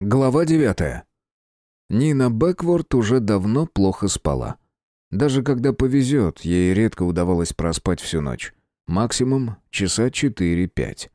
Глава девятая. Нина Бэкворд уже давно плохо спала. Даже когда повезет, ей редко удавалось проспать всю ночь. Максимум часа четыре-пять.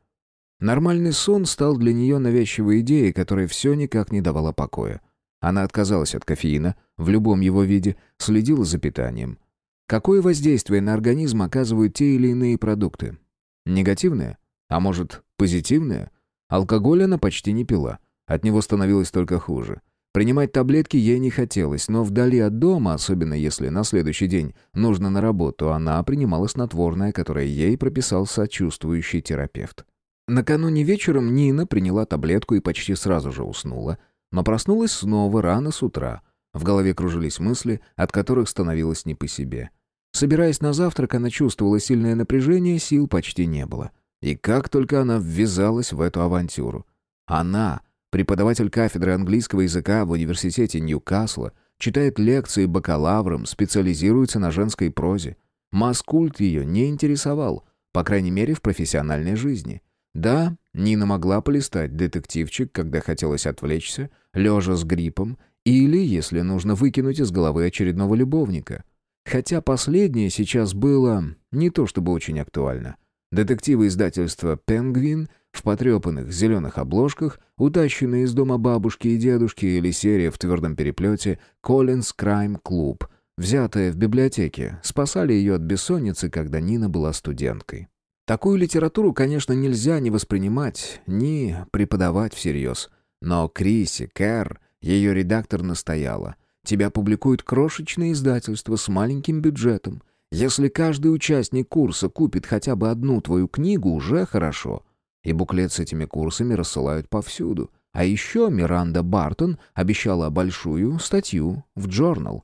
Нормальный сон стал для нее навязчивой идеей, которая все никак не давала покоя. Она отказалась от кофеина, в любом его виде, следила за питанием. Какое воздействие на организм оказывают те или иные продукты? Негативное? А может, позитивное? Алкоголь она почти не пила. От него становилось только хуже. Принимать таблетки ей не хотелось, но вдали от дома, особенно если на следующий день нужно на работу, она принимала снотворное, которое ей прописал сочувствующий терапевт. Накануне вечером Нина приняла таблетку и почти сразу же уснула, но проснулась снова рано с утра. В голове кружились мысли, от которых становилось не по себе. Собираясь на завтрак, она чувствовала сильное напряжение, сил почти не было. И как только она ввязалась в эту авантюру. Она Преподаватель кафедры английского языка в университете Ньюкасла читает лекции бакалаврам, специализируется на женской прозе. Маскульт ее не интересовал, по крайней мере, в профессиональной жизни. Да, Нина могла полистать детективчик, когда хотелось отвлечься, лежа с гриппом, или, если нужно выкинуть из головы очередного любовника. Хотя последнее сейчас было не то чтобы очень актуально. Детективы издательства «Пенгвин» в потрепанных зеленых обложках, утащенные из дома бабушки и дедушки или серия в твердом переплете «Коллинз Крайм Клуб», взятая в библиотеке, спасали ее от бессонницы, когда Нина была студенткой. Такую литературу, конечно, нельзя ни воспринимать, ни преподавать всерьез. Но Криси Кэр, ее редактор, настояла. Тебя публикуют крошечные издательства с маленьким бюджетом. Если каждый участник курса купит хотя бы одну твою книгу, уже хорошо. И буклет с этими курсами рассылают повсюду. А еще Миранда Бартон обещала большую статью в Journal.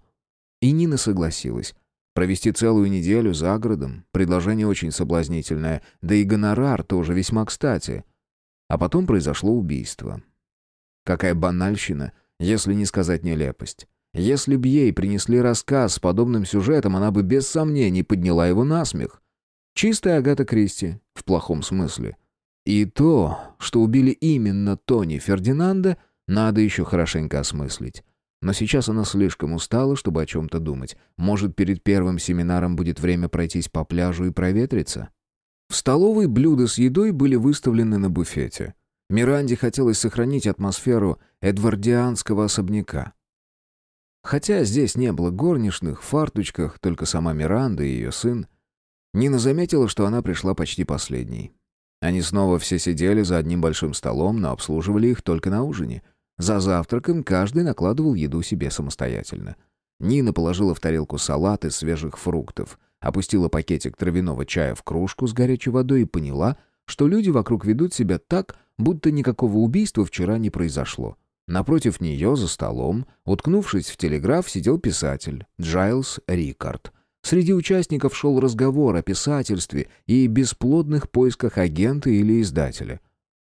И Нина согласилась. Провести целую неделю за городом. Предложение очень соблазнительное. Да и гонорар тоже весьма кстати. А потом произошло убийство. Какая банальщина, если не сказать нелепость. Если б ей принесли рассказ с подобным сюжетом, она бы без сомнений подняла его на смех. Чистая Агата Кристи, в плохом смысле. И то, что убили именно Тони Фердинанда, надо еще хорошенько осмыслить. Но сейчас она слишком устала, чтобы о чем-то думать. Может, перед первым семинаром будет время пройтись по пляжу и проветриться? В столовой блюда с едой были выставлены на буфете. Миранде хотелось сохранить атмосферу эдвардианского особняка. Хотя здесь не было горничных, в фарточках, только сама Миранда и ее сын. Нина заметила, что она пришла почти последней. Они снова все сидели за одним большим столом, но обслуживали их только на ужине. За завтраком каждый накладывал еду себе самостоятельно. Нина положила в тарелку салат из свежих фруктов, опустила пакетик травяного чая в кружку с горячей водой и поняла, что люди вокруг ведут себя так, будто никакого убийства вчера не произошло. Напротив нее, за столом, уткнувшись в телеграф, сидел писатель Джайлз Рикард. Среди участников шел разговор о писательстве и бесплодных поисках агента или издателя.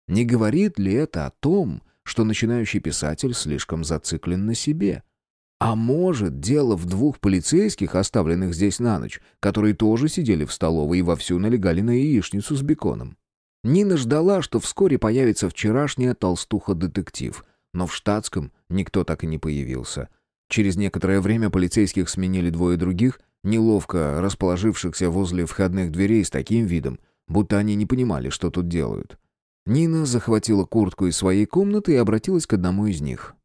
Не говорит ли это о том, что начинающий писатель слишком зациклен на себе? А может, дело в двух полицейских, оставленных здесь на ночь, которые тоже сидели в столовой и вовсю налегали на яичницу с беконом? Нина ждала, что вскоре появится вчерашняя толстуха-детектив — но в штатском никто так и не появился. Через некоторое время полицейских сменили двое других, неловко расположившихся возле входных дверей с таким видом, будто они не понимали, что тут делают. Нина захватила куртку из своей комнаты и обратилась к одному из них.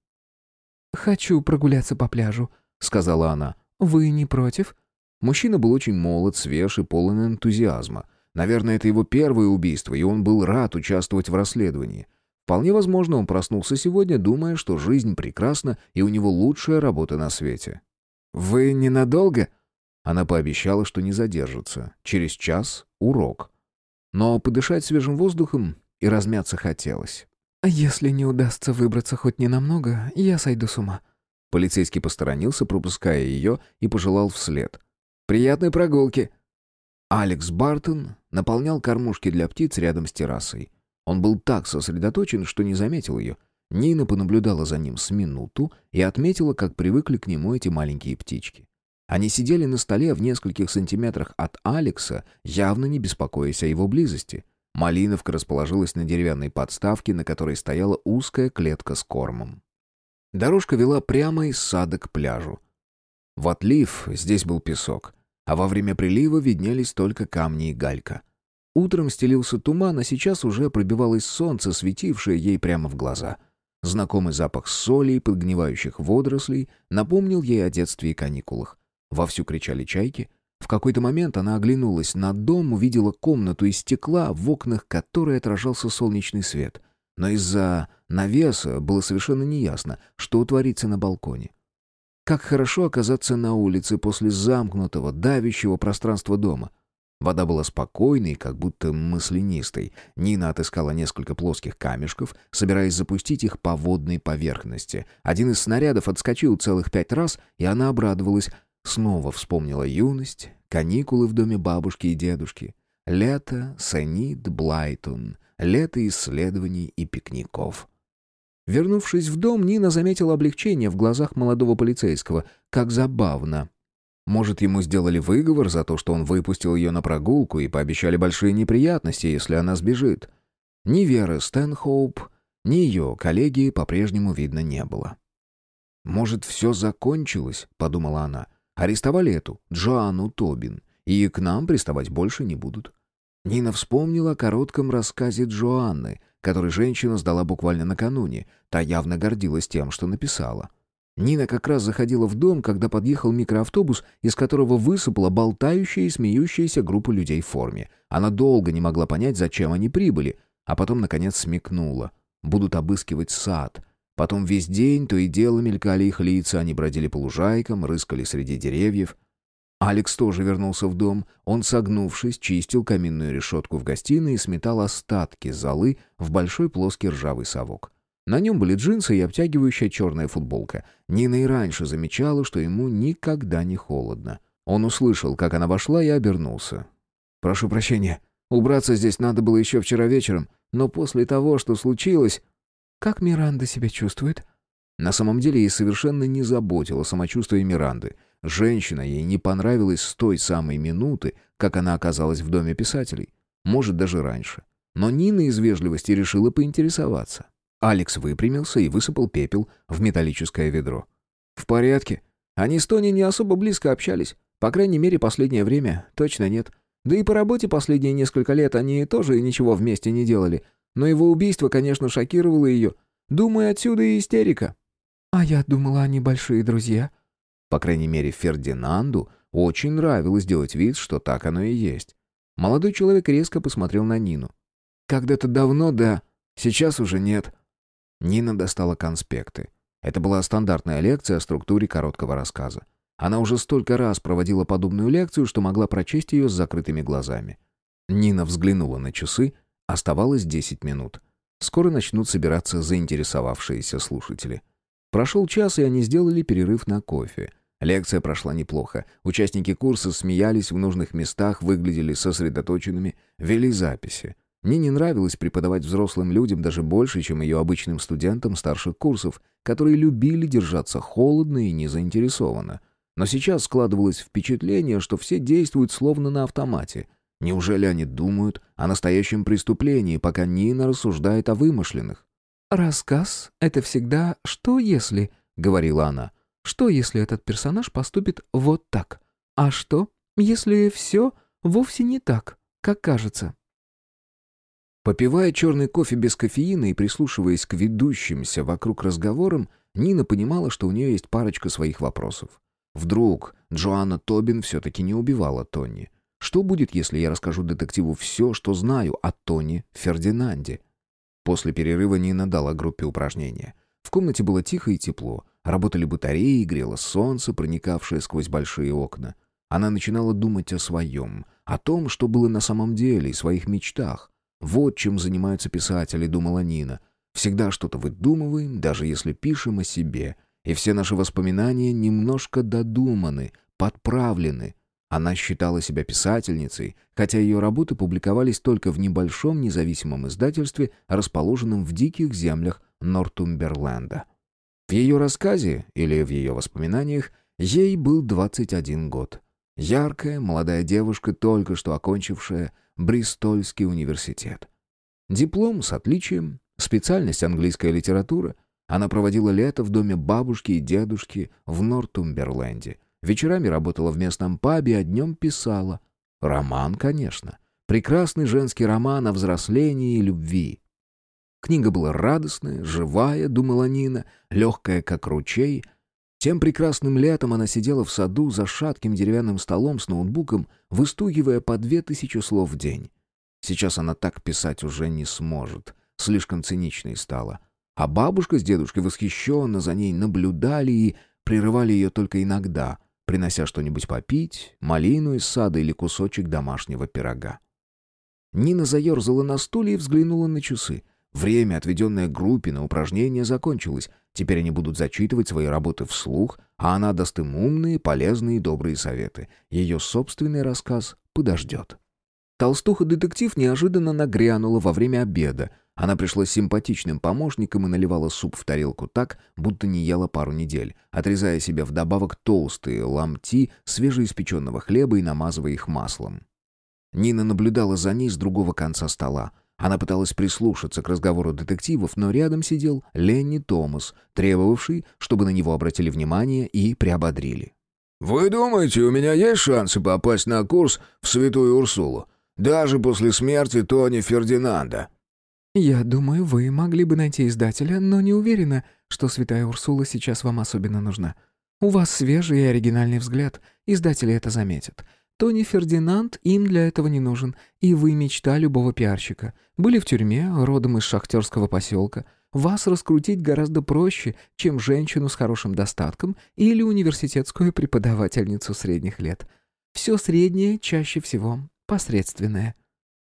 «Хочу прогуляться по пляжу», — сказала она. «Вы не против?» Мужчина был очень молод, свеж и полон энтузиазма. Наверное, это его первое убийство, и он был рад участвовать в расследовании. Вполне возможно, он проснулся сегодня, думая, что жизнь прекрасна и у него лучшая работа на свете. «Вы ненадолго?» Она пообещала, что не задержится. Через час — урок. Но подышать свежим воздухом и размяться хотелось. «А «Если не удастся выбраться хоть ненамного, я сойду с ума». Полицейский посторонился, пропуская ее, и пожелал вслед. «Приятной прогулки!» Алекс Бартон наполнял кормушки для птиц рядом с террасой. Он был так сосредоточен, что не заметил ее. Нина понаблюдала за ним с минуту и отметила, как привыкли к нему эти маленькие птички. Они сидели на столе в нескольких сантиметрах от Алекса, явно не беспокоясь о его близости. Малиновка расположилась на деревянной подставке, на которой стояла узкая клетка с кормом. Дорожка вела прямо из сада к пляжу. В отлив здесь был песок, а во время прилива виднелись только камни и галька. Утром стелился туман, а сейчас уже пробивалось солнце, светившее ей прямо в глаза. Знакомый запах соли и подгнивающих водорослей напомнил ей о детстве и каникулах. Вовсю кричали чайки. В какой-то момент она оглянулась на дом, увидела комнату из стекла, в окнах которой отражался солнечный свет. Но из-за навеса было совершенно неясно, что творится на балконе. Как хорошо оказаться на улице после замкнутого, давящего пространства дома. Вода была спокойной, как будто маслянистой. Нина отыскала несколько плоских камешков, собираясь запустить их по водной поверхности. Один из снарядов отскочил целых пять раз, и она обрадовалась. Снова вспомнила юность, каникулы в доме бабушки и дедушки. Лето, Санит, Блайтон. Лето исследований и пикников. Вернувшись в дом, Нина заметила облегчение в глазах молодого полицейского. Как забавно. Может, ему сделали выговор за то, что он выпустил ее на прогулку и пообещали большие неприятности, если она сбежит. Ни Веры Стэнхоуп, ни ее коллеги по-прежнему видно не было. «Может, все закончилось?» — подумала она. «Арестовали эту, Джоанну Тобин, и к нам приставать больше не будут». Нина вспомнила о коротком рассказе Джоанны, который женщина сдала буквально накануне. Та явно гордилась тем, что написала. Нина как раз заходила в дом, когда подъехал микроавтобус, из которого высыпала болтающая и смеющаяся группа людей в форме. Она долго не могла понять, зачем они прибыли, а потом, наконец, смекнула. Будут обыскивать сад. Потом весь день то и дело мелькали их лица, они бродили по лужайкам, рыскали среди деревьев. Алекс тоже вернулся в дом. Он, согнувшись, чистил каминную решетку в гостиной и сметал остатки золы в большой плоский ржавый совок. На нем были джинсы и обтягивающая черная футболка. Нина и раньше замечала, что ему никогда не холодно. Он услышал, как она вошла, и обернулся. «Прошу прощения. Убраться здесь надо было еще вчера вечером, но после того, что случилось...» «Как Миранда себя чувствует?» На самом деле ей совершенно не заботило самочувствие Миранды. Женщина ей не понравилась с той самой минуты, как она оказалась в доме писателей. Может, даже раньше. Но Нина из вежливости решила поинтересоваться. Алекс выпрямился и высыпал пепел в металлическое ведро. «В порядке. Они с Тони не особо близко общались. По крайней мере, последнее время точно нет. Да и по работе последние несколько лет они тоже ничего вместе не делали. Но его убийство, конечно, шокировало ее. Думаю, отсюда и истерика». «А я думала, они большие друзья». По крайней мере, Фердинанду очень нравилось делать вид, что так оно и есть. Молодой человек резко посмотрел на Нину. «Когда-то давно, да. Сейчас уже нет. Нина достала конспекты. Это была стандартная лекция о структуре короткого рассказа. Она уже столько раз проводила подобную лекцию, что могла прочесть ее с закрытыми глазами. Нина взглянула на часы, оставалось 10 минут. Скоро начнут собираться заинтересовавшиеся слушатели. Прошел час, и они сделали перерыв на кофе. Лекция прошла неплохо. Участники курса смеялись в нужных местах, выглядели сосредоточенными, вели записи. Нине нравилось преподавать взрослым людям даже больше, чем ее обычным студентам старших курсов, которые любили держаться холодно и незаинтересованно. Но сейчас складывалось впечатление, что все действуют словно на автомате. Неужели они думают о настоящем преступлении, пока Нина рассуждает о вымышленных? «Рассказ — это всегда «что если», — говорила она. «Что, если этот персонаж поступит вот так? А что, если все вовсе не так, как кажется?» Попивая черный кофе без кофеина и прислушиваясь к ведущимся вокруг разговорам, Нина понимала, что у нее есть парочка своих вопросов. Вдруг Джоанна Тобин все-таки не убивала Тони? Что будет, если я расскажу детективу все, что знаю о Тони Фердинанде? После перерыва Нина дала группе упражнения. В комнате было тихо и тепло. Работали батареи, грело солнце, проникавшее сквозь большие окна. Она начинала думать о своем, о том, что было на самом деле, и своих мечтах. Вот чем занимаются писатели, думала Нина. Всегда что-то выдумываем, даже если пишем о себе. И все наши воспоминания немножко додуманы, подправлены. Она считала себя писательницей, хотя ее работы публиковались только в небольшом независимом издательстве, расположенном в диких землях Нортумберленда. В ее рассказе или в ее воспоминаниях ей был 21 год. Яркая, молодая девушка, только что окончившая Бристольский университет. Диплом с отличием, специальность английская литература. Она проводила лето в доме бабушки и дедушки в Нортумберленде. Вечерами работала в местном пабе, а днем писала. Роман, конечно. Прекрасный женский роман о взрослении и любви. Книга была радостная, живая, думала Нина, легкая, как ручей. Тем прекрасным летом она сидела в саду за шатким деревянным столом с ноутбуком, выстугивая по две тысячи слов в день. Сейчас она так писать уже не сможет, слишком циничной стала. А бабушка с дедушкой восхищенно за ней наблюдали и прерывали ее только иногда, принося что-нибудь попить, малину из сада или кусочек домашнего пирога. Нина заерзала на стуле и взглянула на часы. Время, отведенное группе на упражнения, закончилось. Теперь они будут зачитывать свои работы вслух, а она даст им умные, полезные и добрые советы. Ее собственный рассказ подождет. Толстуха-детектив неожиданно нагрянула во время обеда. Она пришла симпатичным помощником и наливала суп в тарелку так, будто не ела пару недель, отрезая себе вдобавок толстые ломти свежеиспеченного хлеба и намазывая их маслом. Нина наблюдала за ней с другого конца стола. Она пыталась прислушаться к разговору детективов, но рядом сидел Ленни Томас, требовавший, чтобы на него обратили внимание и приободрили. «Вы думаете, у меня есть шансы попасть на курс в Святую Урсулу? Даже после смерти Тони Фердинанда?» «Я думаю, вы могли бы найти издателя, но не уверена, что Святая Урсула сейчас вам особенно нужна. У вас свежий и оригинальный взгляд, издатели это заметят. Тони Фердинанд им для этого не нужен, и вы мечта любого пиарщика. Были в тюрьме, родом из шахтерского поселка. Вас раскрутить гораздо проще, чем женщину с хорошим достатком или университетскую преподавательницу средних лет. Все среднее чаще всего посредственное.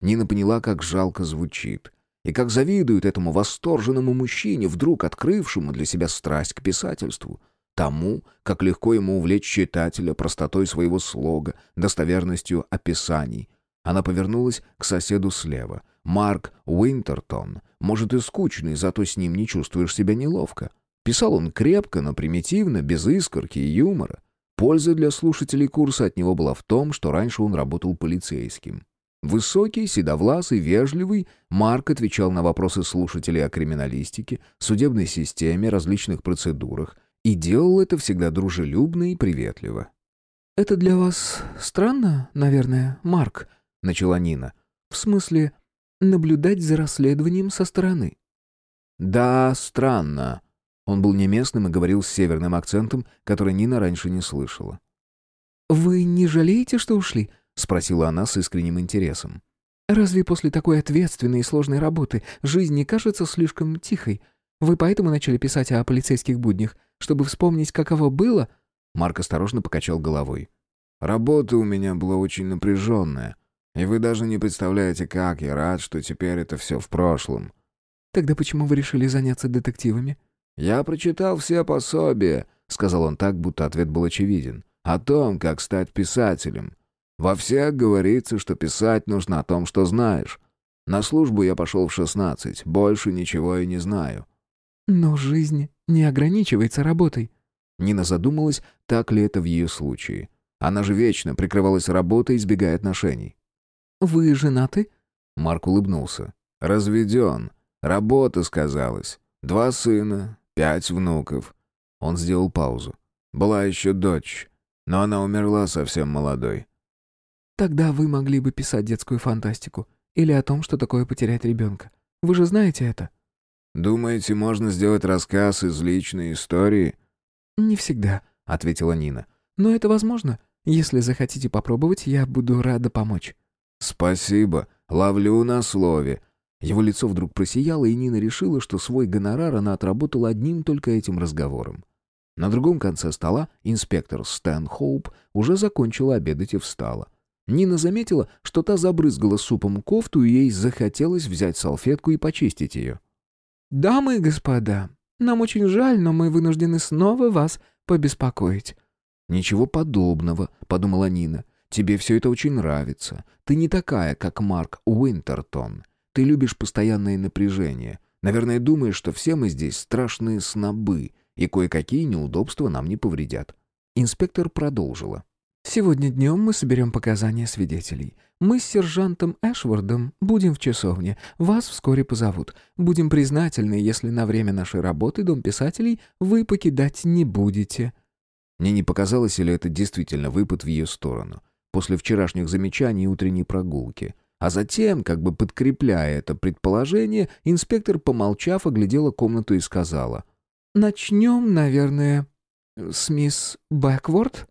Нина поняла, как жалко звучит. И как завидует этому восторженному мужчине, вдруг открывшему для себя страсть к писательству — тому, как легко ему увлечь читателя простотой своего слога, достоверностью описаний. Она повернулась к соседу слева. Марк Уинтертон, может и скучный, зато с ним не чувствуешь себя неловко. Писал он крепко, но примитивно, без искорки и юмора. Польза для слушателей курса от него была в том, что раньше он работал полицейским. Высокий, седовласый, вежливый, Марк отвечал на вопросы слушателей о криминалистике, судебной системе, различных процедурах, и делал это всегда дружелюбно и приветливо. «Это для вас странно, наверное, Марк?» — начала Нина. «В смысле, наблюдать за расследованием со стороны?» «Да, странно». Он был не местным и говорил с северным акцентом, который Нина раньше не слышала. «Вы не жалеете, что ушли?» — спросила она с искренним интересом. «Разве после такой ответственной и сложной работы жизнь не кажется слишком тихой? Вы поэтому начали писать о полицейских буднях, чтобы вспомнить, каково было?» Марк осторожно покачал головой. «Работа у меня была очень напряженная, и вы даже не представляете, как я рад, что теперь это все в прошлом». «Тогда почему вы решили заняться детективами?» «Я прочитал все пособия», — сказал он так, будто ответ был очевиден, «о том, как стать писателем. Во всех говорится, что писать нужно о том, что знаешь. На службу я пошел в шестнадцать, больше ничего и не знаю». «Но жизнь не ограничивается работой». Нина задумалась, так ли это в ее случае. Она же вечно прикрывалась работой, избегая отношений. «Вы женаты?» Марк улыбнулся. «Разведен. Работа сказалась. Два сына, пять внуков». Он сделал паузу. «Была еще дочь, но она умерла совсем молодой». «Тогда вы могли бы писать детскую фантастику. Или о том, что такое потерять ребенка. Вы же знаете это?» «Думаете, можно сделать рассказ из личной истории?» «Не всегда», — ответила Нина. «Но это возможно. Если захотите попробовать, я буду рада помочь». «Спасибо. Ловлю на слове». Его лицо вдруг просияло, и Нина решила, что свой гонорар она отработала одним только этим разговором. На другом конце стола инспектор Стэн Хоуп уже закончила обедать и встала. Нина заметила, что та забрызгала супом кофту, и ей захотелось взять салфетку и почистить ее. «Дамы и господа, нам очень жаль, но мы вынуждены снова вас побеспокоить». «Ничего подобного», — подумала Нина. «Тебе все это очень нравится. Ты не такая, как Марк Уинтертон. Ты любишь постоянное напряжение. Наверное, думаешь, что все мы здесь страшные снобы, и кое-какие неудобства нам не повредят». Инспектор продолжила. Сегодня днем мы соберем показания свидетелей. Мы с сержантом Эшвардом будем в часовне. Вас вскоре позовут. Будем признательны, если на время нашей работы Дом писателей вы покидать не будете». Мне не показалось, или это действительно выпад в ее сторону. После вчерашних замечаний и утренней прогулки. А затем, как бы подкрепляя это предположение, инспектор, помолчав, оглядела комнату и сказала. «Начнем, наверное, с мисс Бэкворд?»